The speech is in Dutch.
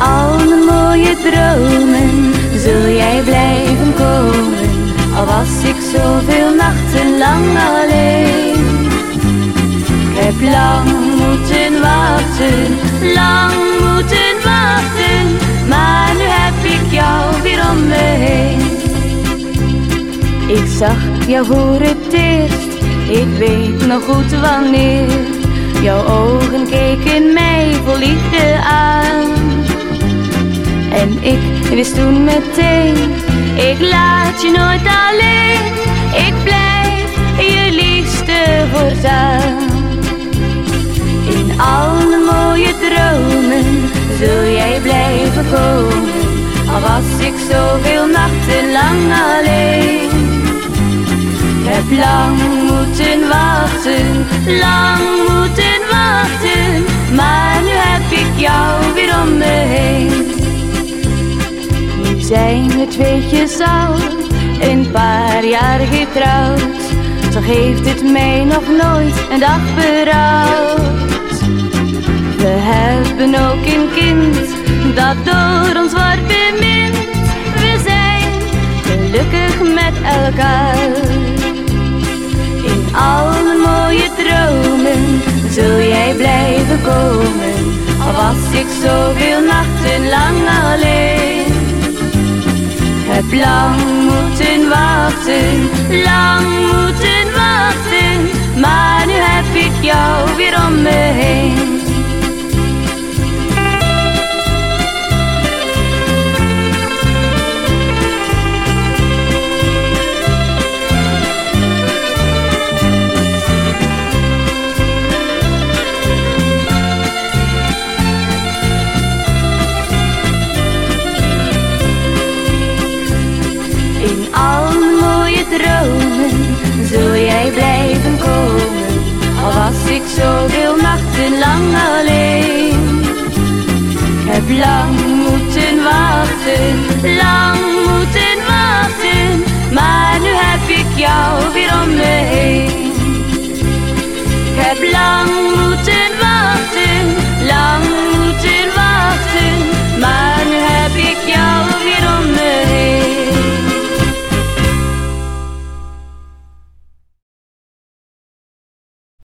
Al mijn mooie dromen zul jij blijven komen. Al was ik zoveel nachten lang alleen. Ik heb lang moeten wachten, lang moeten wachten. Maar nu heb ik jou weer om me heen. Ik zag jou voor het eerst, ik weet nog goed wanneer. Jouw ogen keken mij vol liefde aan. En ik wist toen meteen, ik laat je nooit alleen. Ik blijf je liefste voortaan. In alle mooie dromen zul jij blijven komen. Al was ik zoveel nachten lang alleen. Heb lang moeten wachten, lang zijn we tweetjes oud, een paar jaar getrouwd. Toch heeft het mij nog nooit een dag berouwd. We hebben ook een kind dat door ons wordt bemind. We zijn gelukkig met elkaar. In alle mooie dromen zul jij blijven komen. Al was ik zoveel nachten lang alleen. Heb lang lang moeten wachten, lang moeten wachten. Maar nu heb ik jou weer om me heen. Heb lang